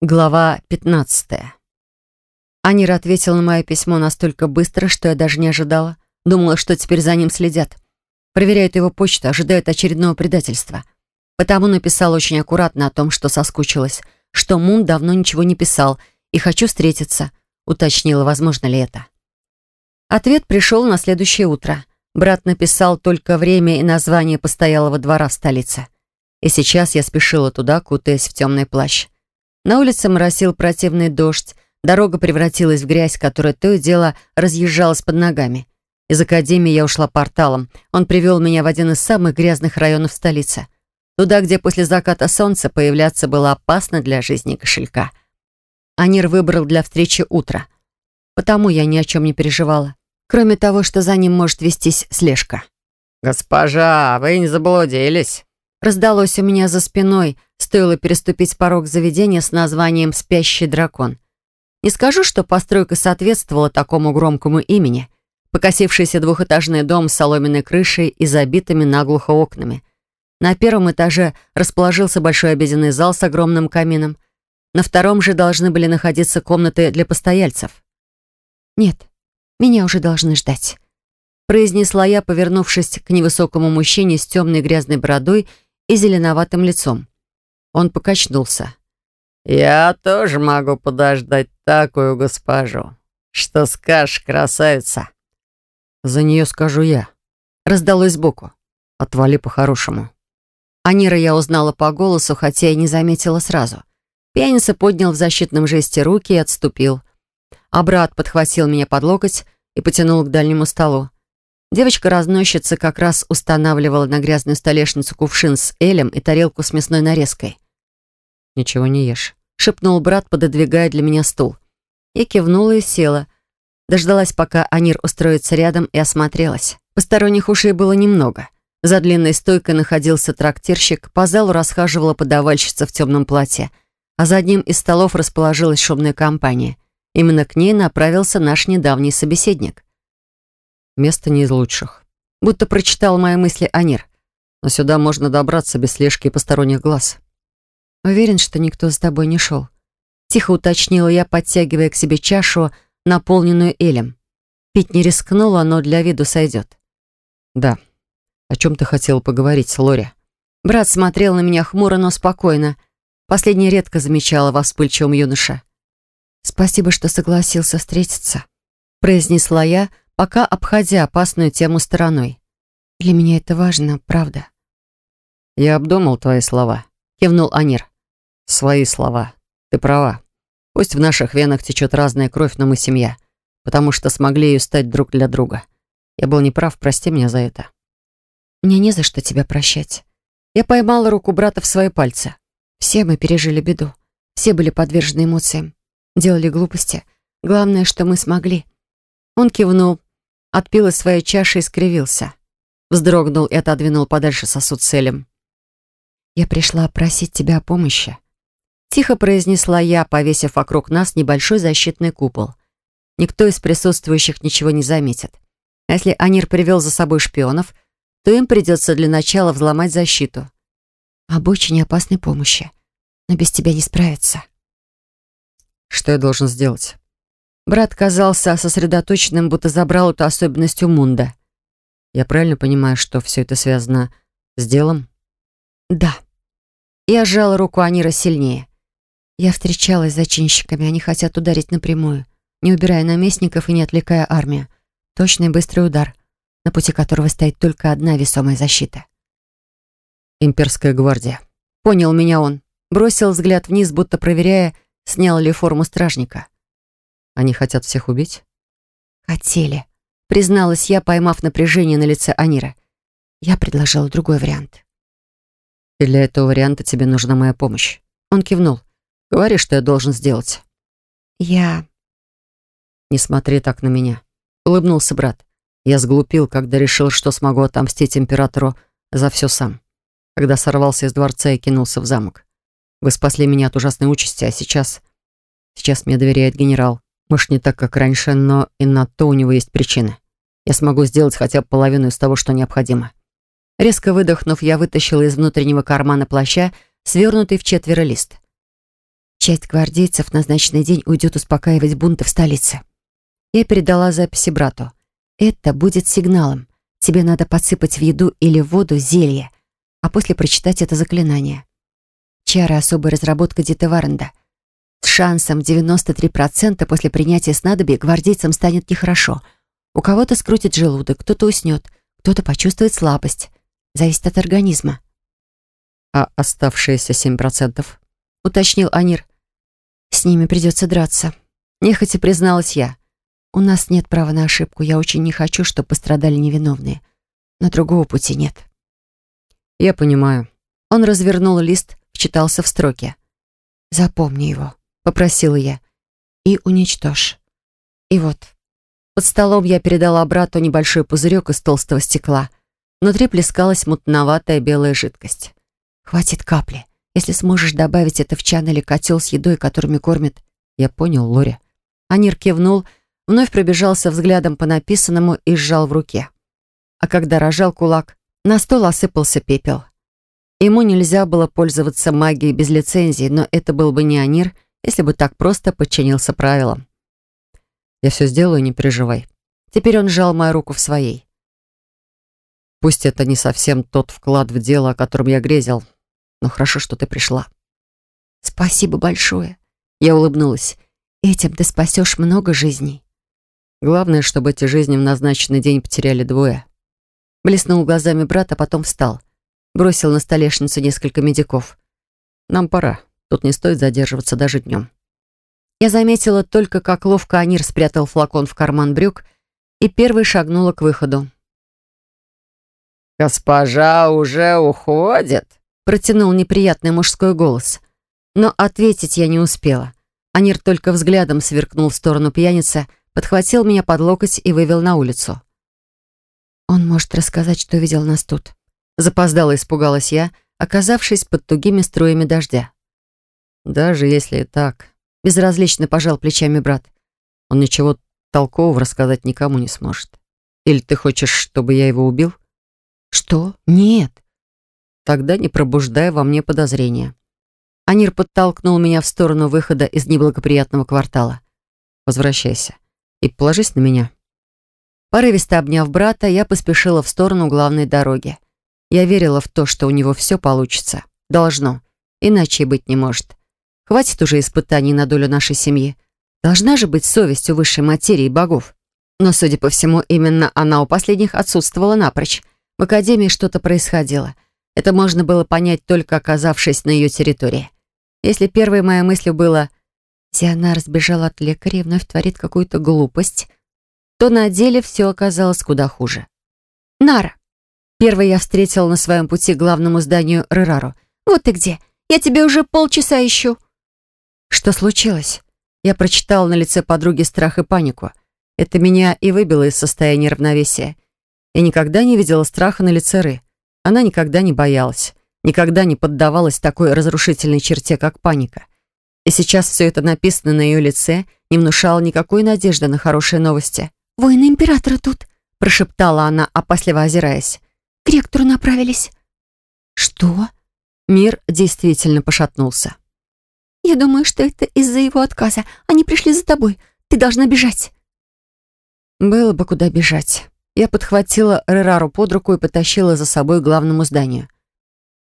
Глава 15. Анира ответила на мое письмо настолько быстро, что я даже не ожидала. Думала, что теперь за ним следят. Проверяют его почту, ожидают очередного предательства. Потому написала очень аккуратно о том, что соскучилась, что Мун давно ничего не писал и хочу встретиться. Уточнила, возможно ли это. Ответ пришел на следующее утро. Брат написал только время и название постоялого двора в столице. И сейчас я спешила туда, кутаясь в темный плащ. На улице моросил противный дождь, дорога превратилась в грязь, которая то и дело разъезжалась под ногами. Из академии я ушла порталом. Он привел меня в один из самых грязных районов столицы. Туда, где после заката солнца появляться было опасно для жизни кошелька. Анир выбрал для встречи утро. Потому я ни о чем не переживала. Кроме того, что за ним может вестись слежка. «Госпожа, вы не заблудились?» Раздалось у меня за спиной, стоило переступить порог заведения с названием «Спящий дракон». Не скажу, что постройка соответствовала такому громкому имени. Покосившийся двухэтажный дом с соломенной крышей и забитыми наглухо окнами. На первом этаже расположился большой обеденный зал с огромным камином. На втором же должны были находиться комнаты для постояльцев. «Нет, меня уже должны ждать», произнесла я, повернувшись к невысокому мужчине с темной грязной бородой и зеленоватым лицом. Он покачнулся. «Я тоже могу подождать такую госпожу. Что скажешь, красавица?» «За нее скажу я». Раздалось сбоку. «Отвали по-хорошему». Анира я узнала по голосу, хотя и не заметила сразу. Пьяница поднял в защитном жесте руки и отступил. А брат подхватил меня под локоть и потянул к дальнему столу. Девочка-разносчица как раз устанавливала на грязную столешницу кувшин с элем и тарелку с мясной нарезкой. «Ничего не ешь», — шепнул брат, пододвигая для меня стул. Я кивнула и села. Дождалась, пока Анир устроится рядом, и осмотрелась. Посторонних ушей было немного. За длинной стойкой находился трактирщик, по залу расхаживала подавальщица в темном платье, а за одним из столов расположилась шумная компания. Именно к ней направился наш недавний собеседник. Место не из лучших. Будто прочитал мои мысли Анир. Но сюда можно добраться без слежки и посторонних глаз. Уверен, что никто с тобой не шел. Тихо уточнила я, подтягивая к себе чашу, наполненную элем. Пить не рискнула, но для виду сойдет. Да. О чем ты хотела поговорить, Лори? Брат смотрел на меня хмуро, но спокойно. Последнее редко замечала во вспыльчивом юноше. «Спасибо, что согласился встретиться», — произнесла я, пока обходя опасную тему стороной. «Для меня это важно, правда». «Я обдумал твои слова», — кивнул Анир. «Свои слова. Ты права. Пусть в наших венах течет разная кровь, но мы семья, потому что смогли ее стать друг для друга. Я был неправ, прости меня за это». «Мне не за что тебя прощать». Я поймала руку брата в свои пальцы. Все мы пережили беду. Все были подвержены эмоциям. Делали глупости. Главное, что мы смогли. Он кивнул, отпил из своей чаши и скривился. Вздрогнул и отодвинул подальше сосуд с элем. «Я пришла просить тебя о помощи», — тихо произнесла я, повесив вокруг нас небольшой защитный купол. Никто из присутствующих ничего не заметит. А если Анир привел за собой шпионов, то им придется для начала взломать защиту. Об очень опасной помощи. Но без тебя не справиться. «Что я должен сделать?» Брат казался сосредоточенным, будто забрал эту особенность у Мунда. Я правильно понимаю, что все это связано с делом? Да. Я сжала руку Анира сильнее. Я встречалась с зачинщиками, они хотят ударить напрямую, не убирая наместников и не отвлекая армию. Точный быстрый удар, на пути которого стоит только одна весомая защита. Имперская гвардия. Понял меня он. Бросил взгляд вниз, будто проверяя, снял ли форму стражника. Они хотят всех убить? Хотели, призналась я, поймав напряжение на лице Анира. Я предложила другой вариант. И для этого варианта тебе нужна моя помощь. Он кивнул. Говори, что я должен сделать. Я... Не смотри так на меня. Улыбнулся брат. Я сглупил, когда решил, что смогу отомстить императору за все сам. Когда сорвался из дворца и кинулся в замок. Вы спасли меня от ужасной участи, а сейчас... Сейчас мне доверяет генерал. Может, не так, как раньше, но и на то у него есть причины. Я смогу сделать хотя бы половину из того, что необходимо. Резко выдохнув, я вытащила из внутреннего кармана плаща свернутый в четверо лист. Часть гвардейцев в назначенный день уйдет успокаивать бунты в столице. Я передала записи брату. Это будет сигналом. Тебе надо подсыпать в еду или в воду зелье, а после прочитать это заклинание. Чары особая разработка Диты. С шансом 93% после принятия снадобья гвардейцам станет нехорошо. У кого-то скрутит желудок, кто-то уснет, кто-то почувствует слабость. Зависит от организма. «А оставшиеся 7%?» — уточнил Анир. «С ними придется драться». Нехотя призналась я. «У нас нет права на ошибку. Я очень не хочу, чтобы пострадали невиновные. Но другого пути нет». «Я понимаю». Он развернул лист, вчитался в строки. «Запомни его», — попросила я. «И уничтожь». И вот. Под столом я передала брату небольшой пузырек из толстого стекла. Внутри плескалась мутноватая белая жидкость. «Хватит капли. Если сможешь добавить это в чан или котел с едой, которыми кормят...» Я понял, Лори. Анир кивнул, вновь пробежался взглядом по написанному и сжал в руке. А когда рожал кулак, на стол осыпался пепел. Ему нельзя было пользоваться магией без лицензии, но это был бы не Анир, если бы так просто подчинился правилам. «Я все сделаю, не переживай». Теперь он сжал мою руку в своей. «Пусть это не совсем тот вклад в дело, о котором я грезил, но хорошо, что ты пришла». «Спасибо большое», — я улыбнулась. «Этим ты спасешь много жизней». Главное, чтобы эти жизни в назначенный день потеряли двое. Блеснул глазами брат, а потом встал. Бросил на столешницу несколько медиков. «Нам пора. Тут не стоит задерживаться даже днем». Я заметила только, как ловко Анир спрятал флакон в карман брюк и первый шагнула к выходу. «Госпожа уже уходит?» протянул неприятный мужской голос. Но ответить я не успела. Анир только взглядом сверкнул в сторону пьяницы, подхватил меня под локоть и вывел на улицу. «Он может рассказать, что видел нас тут». Запоздала испугалась я, оказавшись под тугими струями дождя. «Даже если и так...» Безразлично пожал плечами брат. «Он ничего толкового рассказать никому не сможет. Или ты хочешь, чтобы я его убил?» «Что? Нет». «Тогда не пробуждай во мне подозрения». Анир подтолкнул меня в сторону выхода из неблагоприятного квартала. «Возвращайся и положись на меня». Порывисто обняв брата, я поспешила в сторону главной дороги. Я верила в то, что у него все получится. Должно. Иначе быть не может. Хватит уже испытаний на долю нашей семьи. Должна же быть совесть у высшей материи богов. Но, судя по всему, именно она у последних отсутствовала напрочь. В Академии что-то происходило. Это можно было понять, только оказавшись на ее территории. Если первой моей мыслью было «Зиана разбежала от лекаря и вновь творит какую-то глупость», то на деле все оказалось куда хуже. «Нара!» Первой я встретила на своем пути главному зданию Рерару. «Вот ты где! Я тебя уже полчаса ищу!» Что случилось? Я прочитала на лице подруги страх и панику. Это меня и выбило из состояния равновесия. Я никогда не видела страха на лице Ры. Она никогда не боялась, никогда не поддавалась такой разрушительной черте, как паника. И сейчас все это написано на ее лице, не внушало никакой надежды на хорошие новости. «Воины Императора тут», — прошептала она, опасливо озираясь. «К ректору направились». «Что?» Мир действительно пошатнулся. «Я думаю, что это из-за его отказа. Они пришли за тобой. Ты должна бежать». Было бы куда бежать. Я подхватила Рерару под руку и потащила за собой к главному зданию.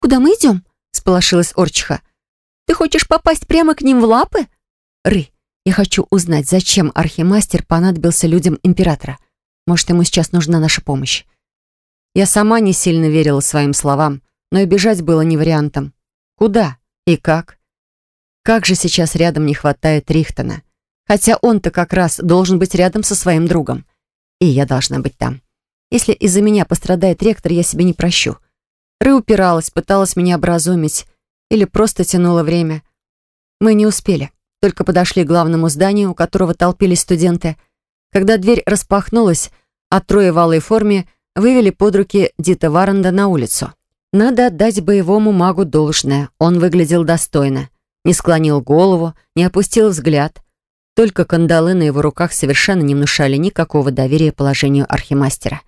«Куда мы идем?» — сполошилась Орчиха. «Ты хочешь попасть прямо к ним в лапы?» «Ры, я хочу узнать, зачем архимастер понадобился людям императора. Может, ему сейчас нужна наша помощь». Я сама не сильно верила своим словам, но и бежать было не вариантом. Куда и как? Как же сейчас рядом не хватает Рихтона. Хотя он-то как раз должен быть рядом со своим другом. И я должна быть там. Если из-за меня пострадает ректор, я себе не прощу. Ры упиралась, пыталась меня образумить или просто тянула время. Мы не успели, только подошли к главному зданию, у которого толпились студенты. Когда дверь распахнулась, а трое в алой форме вывели под руки Дита Варанда на улицу. Надо отдать боевому магу должное, он выглядел достойно не склонил голову, не опустил взгляд. Только кандалы на его руках совершенно не внушали никакого доверия положению архимастера.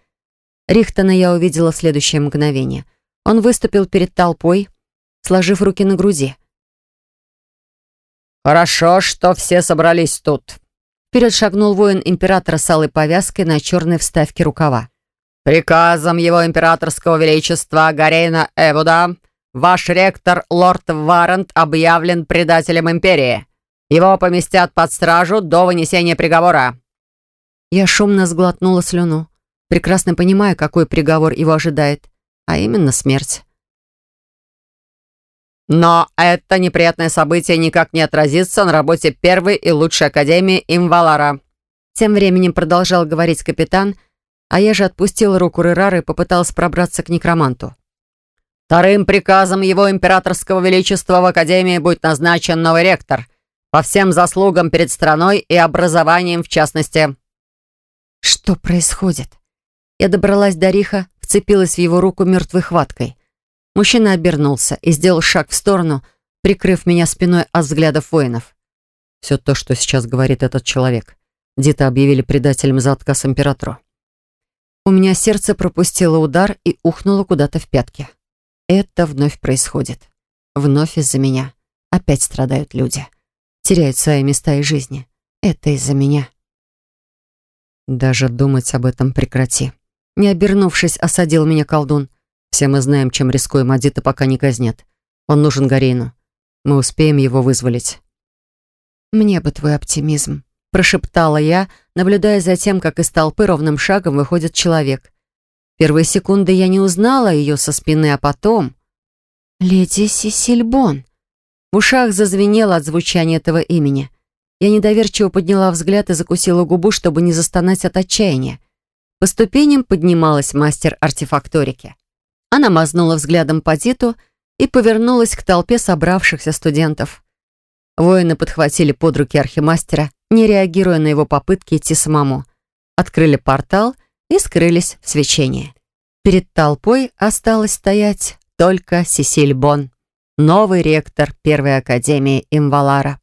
Рихтона я увидела в следующее мгновение. Он выступил перед толпой, сложив руки на груди. «Хорошо, что все собрались тут». Вперед шагнул воин императора с алой повязкой на черной вставке рукава. «Приказом его императорского величества Гарейна Эвуда ваш ректор лорд Варент объявлен предателем империи. Его поместят под стражу до вынесения приговора». Я шумно сглотнула слюну, прекрасно понимая, какой приговор его ожидает, а именно смерть. Но это неприятное событие никак не отразится на работе первой и лучшей академии Имвалара. Тем временем продолжал говорить капитан, а я же отпустила руку Рерары и попыталась пробраться к некроманту. Вторым приказом его императорского величества в академии будет назначен новый ректор по всем заслугам перед страной и образованием в частности. Что происходит? Я добралась до Риха, вцепилась в его руку мертвой хваткой. Мужчина обернулся и сделал шаг в сторону, прикрыв меня спиной от взглядов воинов. Все то, что сейчас говорит этот человек. Дита объявили предателем за отказ императору. У меня сердце пропустило удар и ухнуло куда-то в пятки. Это вновь происходит. Вновь из-за меня. Опять страдают люди. Теряют свои места и жизни. Это из-за меня. Даже думать об этом прекрати. Не обернувшись, осадил меня колдун. Все мы знаем, чем рискуем, Адита пока не казнят. Он нужен Гарейну. Мы успеем его вызволить». «Мне бы твой оптимизм», — прошептала я, наблюдая за тем, как из толпы ровным шагом выходит человек. Первые секунды я не узнала ее со спины, а потом... «Леди Сисильбон». В ушах зазвенело от звучания этого имени. Я недоверчиво подняла взгляд и закусила губу, чтобы не застонать от отчаяния. По ступеням поднималась мастер артефакторики. Она мазнула взглядом по Диту и повернулась к толпе собравшихся студентов. Воины подхватили под руки архимастера, не реагируя на его попытки идти самому. Открыли портал и скрылись в свечении. Перед толпой осталось стоять только Сесиль Бон, новый ректор Первой Академии Имвалара.